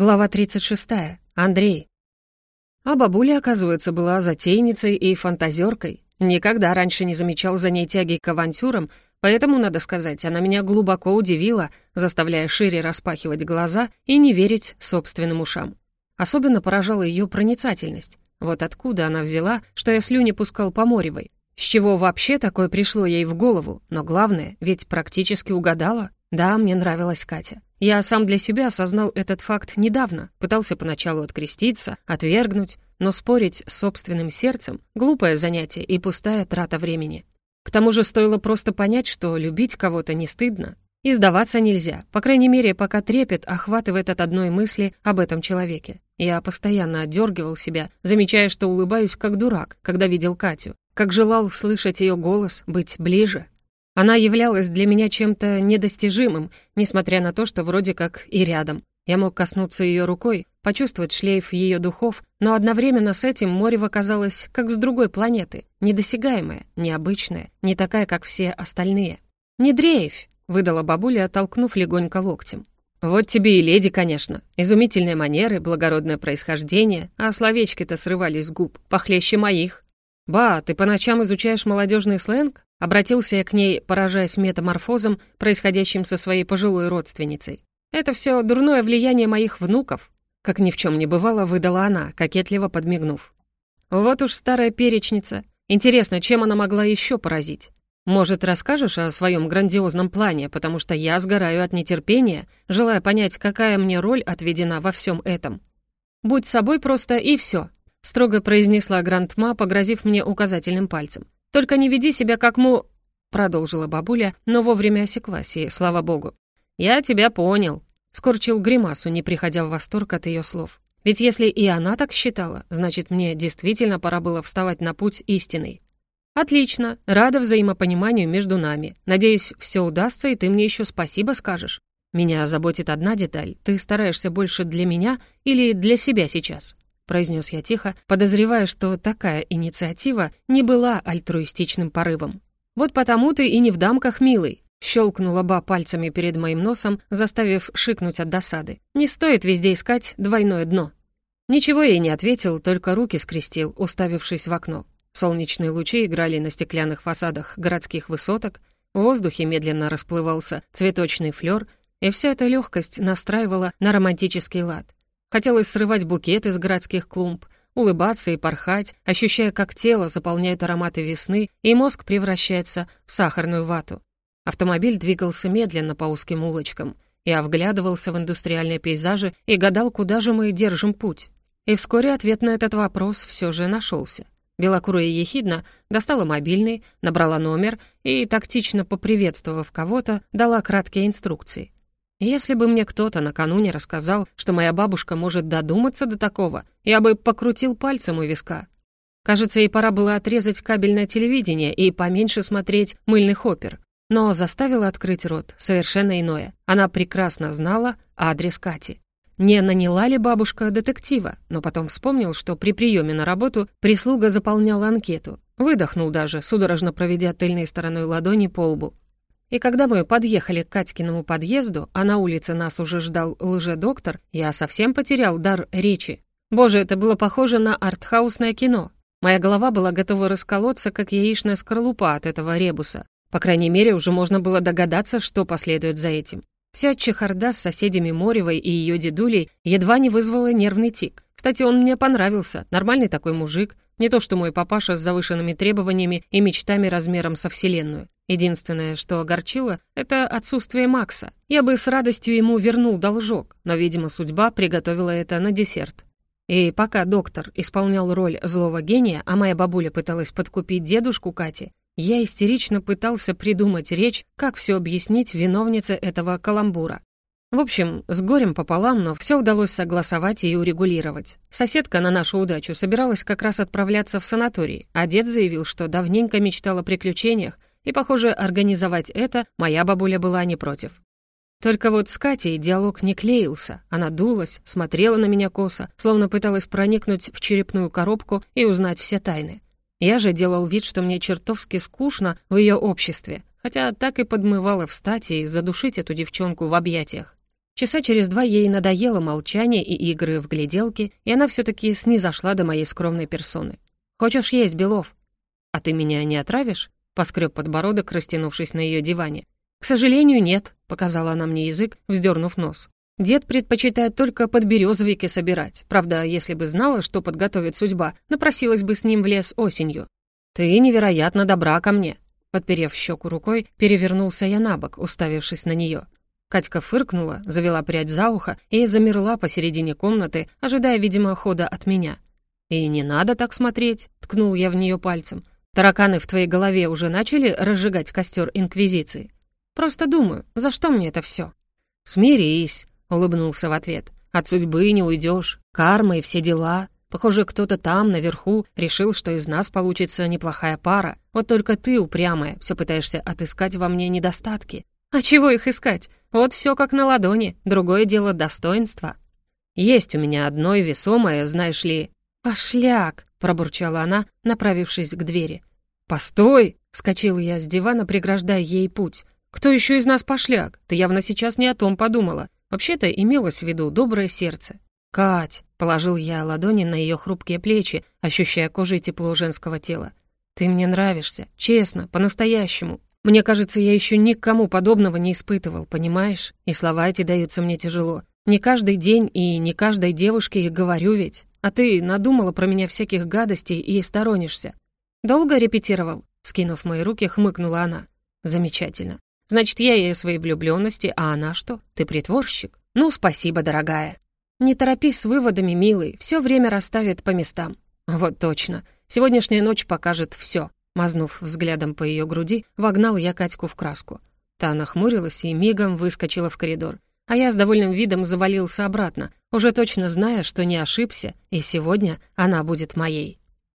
Глава 36. Андрей. А бабуля, оказывается, была затейницей и фантазеркой. Никогда раньше не замечал за ней тяги к авантюрам, поэтому, надо сказать, она меня глубоко удивила, заставляя шире распахивать глаза и не верить собственным ушам. Особенно поражала ее проницательность. Вот откуда она взяла, что я слюни пускал по Моревой. С чего вообще такое пришло ей в голову? Но главное, ведь практически угадала. Да, мне нравилась Катя. Я сам для себя осознал этот факт недавно, пытался поначалу откреститься, отвергнуть, но спорить с собственным сердцем — глупое занятие и пустая трата времени. К тому же стоило просто понять, что любить кого-то не стыдно, и сдаваться нельзя, по крайней мере, пока трепет охватывает от одной мысли об этом человеке. Я постоянно отдергивал себя, замечая, что улыбаюсь как дурак, когда видел Катю, как желал слышать ее голос, быть ближе, она являлась для меня чем-то недостижимым, несмотря на то, что вроде как и рядом. Я мог коснуться ее рукой, почувствовать шлейф ее духов, но одновременно с этим Морева казалась как с другой планеты, недосягаемая, необычная, не такая, как все остальные. «Не дрейфь!» — выдала бабуля, оттолкнув легонько локтем. «Вот тебе и леди, конечно. Изумительные манеры, благородное происхождение, а словечки-то срывались с губ, похлеще моих. Ба, ты по ночам изучаешь молодежный сленг? Обратился я к ней, поражаясь метаморфозом, происходящим со своей пожилой родственницей. «Это все дурное влияние моих внуков», как ни в чем не бывало, выдала она, кокетливо подмигнув. «Вот уж старая перечница. Интересно, чем она могла еще поразить? Может, расскажешь о своем грандиозном плане, потому что я сгораю от нетерпения, желая понять, какая мне роль отведена во всем этом. Будь собой просто и все», — строго произнесла Грандма, погрозив мне указательным пальцем. Только не веди себя как му...» Продолжила бабуля, но вовремя осеклась, и слава богу. «Я тебя понял», — скорчил гримасу, не приходя в восторг от ее слов. «Ведь если и она так считала, значит, мне действительно пора было вставать на путь истинный». «Отлично, рада взаимопониманию между нами. Надеюсь, все удастся, и ты мне еще спасибо скажешь. Меня заботит одна деталь. Ты стараешься больше для меня или для себя сейчас?» Произнес я тихо, подозревая, что такая инициатива не была альтруистичным порывом. «Вот потому ты и не в дамках, милый», щелкнула Ба пальцами перед моим носом, заставив шикнуть от досады. «Не стоит везде искать двойное дно». Ничего ей не ответил, только руки скрестил, уставившись в окно. Солнечные лучи играли на стеклянных фасадах городских высоток, в воздухе медленно расплывался цветочный флёр, и вся эта легкость настраивала на романтический лад. Хотелось срывать букет из городских клумб, улыбаться и порхать, ощущая, как тело заполняют ароматы весны, и мозг превращается в сахарную вату. Автомобиль двигался медленно по узким улочкам. Я вглядывался в индустриальные пейзажи и гадал, куда же мы держим путь. И вскоре ответ на этот вопрос все же нашелся. Белокурая ехидна достала мобильный, набрала номер и, тактично поприветствовав кого-то, дала краткие инструкции. Если бы мне кто-то накануне рассказал, что моя бабушка может додуматься до такого, я бы покрутил пальцем у виска. Кажется, ей пора было отрезать кабельное телевидение и поменьше смотреть мыльных опер. Но заставила открыть рот совершенно иное. Она прекрасно знала адрес Кати. Не наняла ли бабушка детектива, но потом вспомнил, что при приеме на работу прислуга заполняла анкету. Выдохнул даже, судорожно проведя тыльной стороной ладони по лбу. И когда мы подъехали к Катькиному подъезду, а на улице нас уже ждал лже-доктор, я совсем потерял дар речи. Боже, это было похоже на артхаусное кино. Моя голова была готова расколоться, как яичная скорлупа от этого ребуса. По крайней мере, уже можно было догадаться, что последует за этим. Вся чехарда с соседями Моревой и ее дедулей едва не вызвала нервный тик. Кстати, он мне понравился, нормальный такой мужик, не то что мой папаша с завышенными требованиями и мечтами размером со Вселенную. Единственное, что огорчило, это отсутствие Макса. Я бы с радостью ему вернул должок, но, видимо, судьба приготовила это на десерт. И пока доктор исполнял роль злого гения, а моя бабуля пыталась подкупить дедушку Кати, я истерично пытался придумать речь, как все объяснить виновнице этого каламбура. В общем, с горем пополам, но все удалось согласовать и урегулировать. Соседка на нашу удачу собиралась как раз отправляться в санаторий, а дед заявил, что давненько мечтал о приключениях, и, похоже, организовать это моя бабуля была не против. Только вот с Катей диалог не клеился. Она дулась, смотрела на меня косо, словно пыталась проникнуть в черепную коробку и узнать все тайны. Я же делал вид, что мне чертовски скучно в ее обществе, хотя так и подмывало встать и задушить эту девчонку в объятиях. Часа через два ей надоело молчание и игры в гляделки, и она все-таки снизошла до моей скромной персоны. «Хочешь есть, Белов?» «А ты меня не отравишь?» — поскреб подбородок, растянувшись на ее диване. «К сожалению, нет», — показала она мне язык, вздернув нос. «Дед предпочитает только подберезовики собирать. Правда, если бы знала, что подготовит судьба, напросилась бы с ним в лес осенью. Ты невероятно добра ко мне». Подперев щеку рукой, перевернулся я на бок, уставившись на нее. Катька фыркнула, завела прядь за ухо и замерла посередине комнаты, ожидая, видимо, хода от меня. «И не надо так смотреть», — ткнул я в нее пальцем. «Тараканы в твоей голове уже начали разжигать костер Инквизиции? Просто думаю, за что мне это все?» «Смирись», — улыбнулся в ответ. «От судьбы не уйдешь, карма и все дела. Похоже, кто-то там, наверху, решил, что из нас получится неплохая пара. Вот только ты, упрямая, все пытаешься отыскать во мне недостатки. А чего их искать? Вот все как на ладони, другое дело достоинства. Есть у меня одно весомое, знаешь ли, «Пошляк!» — пробурчала она, направившись к двери. «Постой!» — вскочил я с дивана, преграждая ей путь. «Кто еще из нас пошляк? Ты явно сейчас не о том подумала. Вообще-то имелось в виду доброе сердце». «Кать!» — положил я ладони на ее хрупкие плечи, ощущая кожей тепло женского тела. «Ты мне нравишься, честно, по-настоящему. Мне кажется, я еще никому подобного не испытывал, понимаешь? И слова эти даются мне тяжело. Не каждый день и не каждой девушке их говорю ведь. А ты надумала про меня всяких гадостей и сторонишься. Долго репетировал?» Скинув мои руки, хмыкнула она. «Замечательно. Значит, я ей о своей влюблённости, а она что? Ты притворщик? Ну, спасибо, дорогая. Не торопись с выводами, милый, все время расставит по местам. Вот точно. Сегодняшняя ночь покажет все. Мазнув взглядом по ее груди, вогнал я Катьку в краску. Та нахмурилась и мигом выскочила в коридор. А я с довольным видом завалился обратно, уже точно зная, что не ошибся, и сегодня она будет моей.